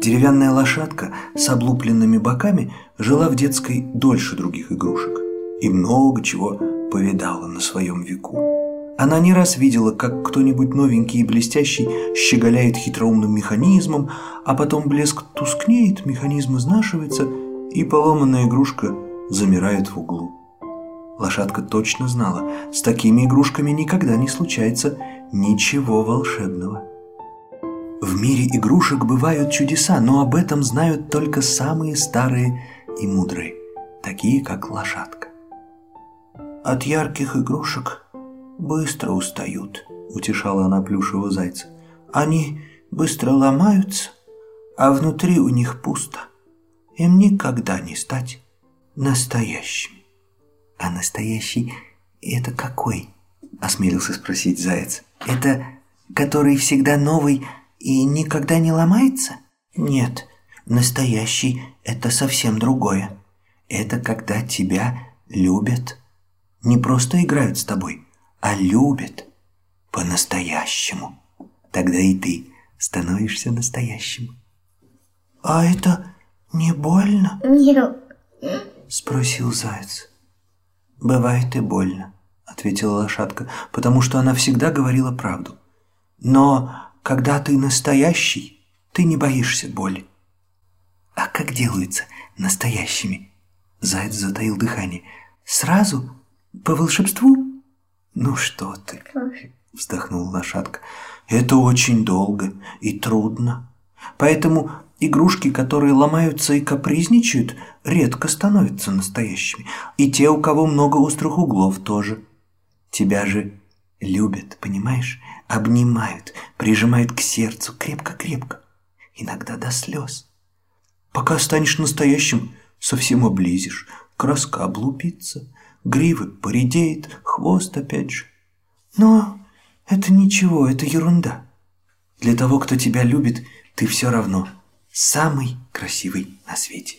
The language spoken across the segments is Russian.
Деревянная лошадка с облупленными боками жила в детской дольше других игрушек и много чего повидала на своем веку. Она не раз видела, как кто-нибудь новенький и блестящий щеголяет хитроумным механизмом, а потом блеск тускнеет, механизм изнашивается, и поломанная игрушка замирает в углу. Лошадка точно знала, с такими игрушками никогда не случается ничего волшебного. В мире игрушек бывают чудеса, но об этом знают только самые старые и мудрые, такие как лошадка. От ярких игрушек быстро устают, утешала она плюшевого зайца. Они быстро ломаются, а внутри у них пусто. Им никогда не стать настоящими. А настоящий это какой? Осмелился спросить заяц. Это который всегда новый и никогда не ломается? Нет, настоящий – это совсем другое. Это когда тебя любят. Не просто играют с тобой, а любят по-настоящему. Тогда и ты становишься настоящим. «А это не больно?» Нет. Спросил заяц. «Бывает и больно», — ответила лошадка, потому что она всегда говорила правду. «Но когда ты настоящий, ты не боишься боли. А как делаются настоящими? Заяц затаил дыхание. Сразу? По волшебству? Ну что ты? Вздохнула лошадка. Это очень долго и трудно. Поэтому игрушки, которые ломаются и капризничают, редко становятся настоящими. И те, у кого много острых углов, тоже. Тебя же любят, понимаешь? Обнимают, прижимают к сердцу крепко-крепко, иногда до слез. Пока станешь настоящим, совсем облизишь, краска облупится, гривы поредеет, хвост опять же. Но это ничего, это ерунда. Для того, кто тебя любит, ты все равно самый красивый на свете.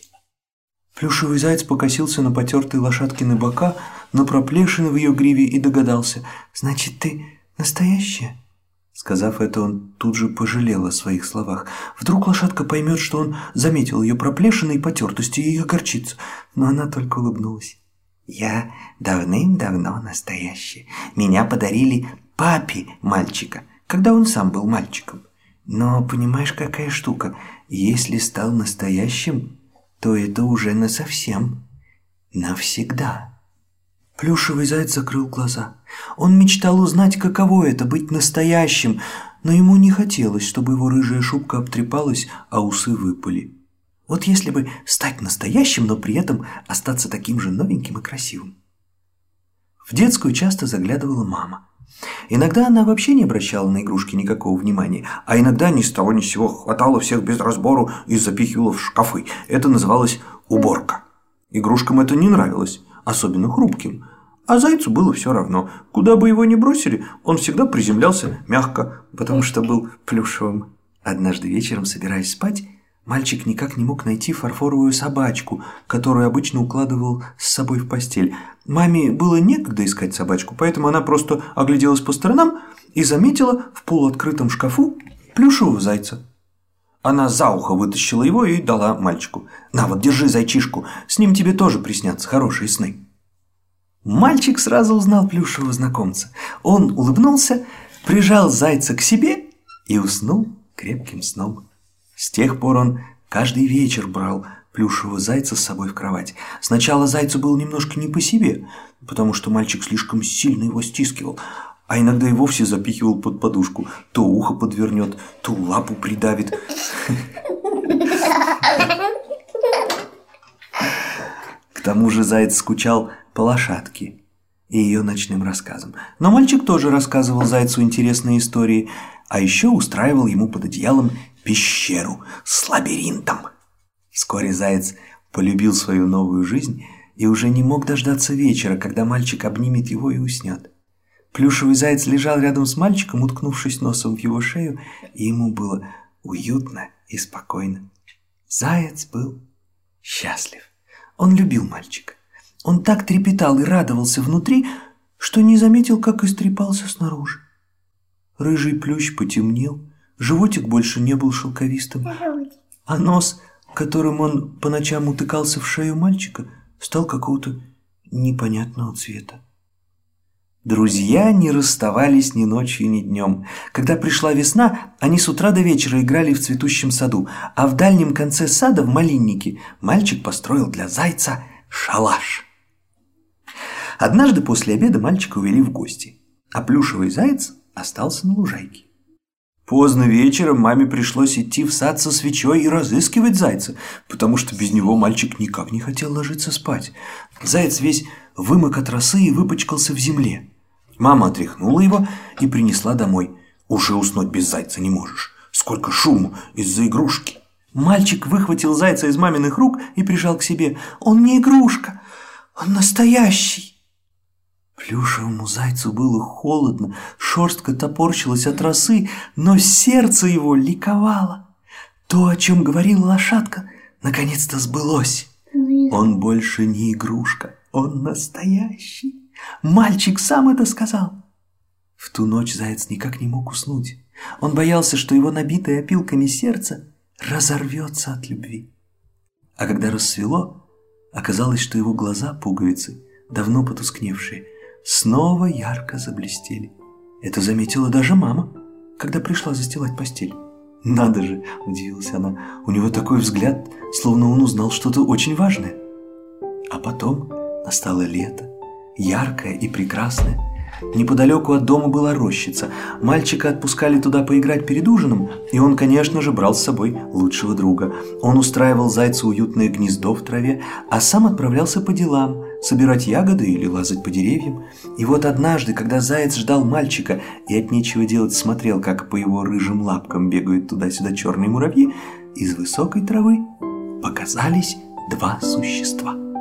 Плюшевый заяц покосился на потертые лошадкины бока, на проплешины в ее гриве и догадался. «Значит, ты настоящая?» Сказав это, он тут же пожалел о своих словах. Вдруг лошадка поймет, что он заметил ее проплешины и потертости, и огорчится. Но она только улыбнулась. «Я давным-давно настоящая. Меня подарили папе мальчика, когда он сам был мальчиком. Но понимаешь, какая штука? Если стал настоящим, то это уже насовсем. Навсегда». Плюшевый заяц закрыл глаза. Он мечтал узнать, каково это – быть настоящим, но ему не хотелось, чтобы его рыжая шубка обтрепалась, а усы выпали. Вот если бы стать настоящим, но при этом остаться таким же новеньким и красивым. В детскую часто заглядывала мама. Иногда она вообще не обращала на игрушки никакого внимания, а иногда ни с того ни с сего хватала всех без разбору и запихивала в шкафы. Это называлось уборка. Игрушкам это не нравилось особенно хрупким. А зайцу было все равно. Куда бы его ни бросили, он всегда приземлялся мягко, потому что был плюшевым. Однажды вечером, собираясь спать, мальчик никак не мог найти фарфоровую собачку, которую обычно укладывал с собой в постель. Маме было некогда искать собачку, поэтому она просто огляделась по сторонам и заметила в полуоткрытом шкафу плюшевого зайца. Она за ухо вытащила его и дала мальчику. «На вот, держи зайчишку, с ним тебе тоже приснятся хорошие сны». Мальчик сразу узнал плюшевого знакомца. Он улыбнулся, прижал зайца к себе и уснул крепким сном. С тех пор он каждый вечер брал плюшевого зайца с собой в кровать. Сначала зайцу было немножко не по себе, потому что мальчик слишком сильно его стискивал, а иногда и вовсе запихивал под подушку. То ухо подвернет, то лапу придавит. К тому же заяц скучал по лошадке и ее ночным рассказам. Но мальчик тоже рассказывал зайцу интересные истории, а еще устраивал ему под одеялом пещеру с лабиринтом. Вскоре заяц полюбил свою новую жизнь и уже не мог дождаться вечера, когда мальчик обнимет его и уснет. Плюшевый заяц лежал рядом с мальчиком, уткнувшись носом в его шею, и ему было уютно и спокойно. Заяц был счастлив. Он любил мальчика. Он так трепетал и радовался внутри, что не заметил, как истрепался снаружи. Рыжий плющ потемнел, животик больше не был шелковистым. а нос, которым он по ночам утыкался в шею мальчика, стал какого-то непонятного цвета. Друзья не расставались ни ночью, ни днем. Когда пришла весна, они с утра до вечера играли в цветущем саду, а в дальнем конце сада, в малиннике, мальчик построил для зайца шалаш. Однажды после обеда мальчика увели в гости, а плюшевый заяц остался на лужайке. Поздно вечером маме пришлось идти в сад со свечой и разыскивать зайца, потому что без него мальчик никак не хотел ложиться спать. Заяц весь вымок от росы и выпачкался в земле. Мама отряхнула его и принесла домой. Уже уснуть без зайца не можешь. Сколько шуму из-за игрушки. Мальчик выхватил зайца из маминых рук и прижал к себе. Он не игрушка, он настоящий. Плюшевому зайцу было холодно, шерстка топорщилась от росы, но сердце его ликовало. То, о чем говорила лошадка, наконец-то сбылось. Он больше не игрушка, он настоящий. Мальчик сам это сказал. В ту ночь заяц никак не мог уснуть. Он боялся, что его набитое опилками сердце разорвется от любви. А когда рассвело, оказалось, что его глаза, пуговицы, давно потускневшие, снова ярко заблестели. Это заметила даже мама, когда пришла застилать постель. «Надо же!» – удивилась она. «У него такой взгляд, словно он узнал что-то очень важное». А потом настало лето, яркая и прекрасная. Неподалеку от дома была рощица. Мальчика отпускали туда поиграть перед ужином, и он, конечно же, брал с собой лучшего друга. Он устраивал зайцу уютное гнездо в траве, а сам отправлялся по делам, собирать ягоды или лазать по деревьям. И вот однажды, когда заяц ждал мальчика и от нечего делать смотрел, как по его рыжим лапкам бегают туда-сюда черные муравьи, из высокой травы показались два существа –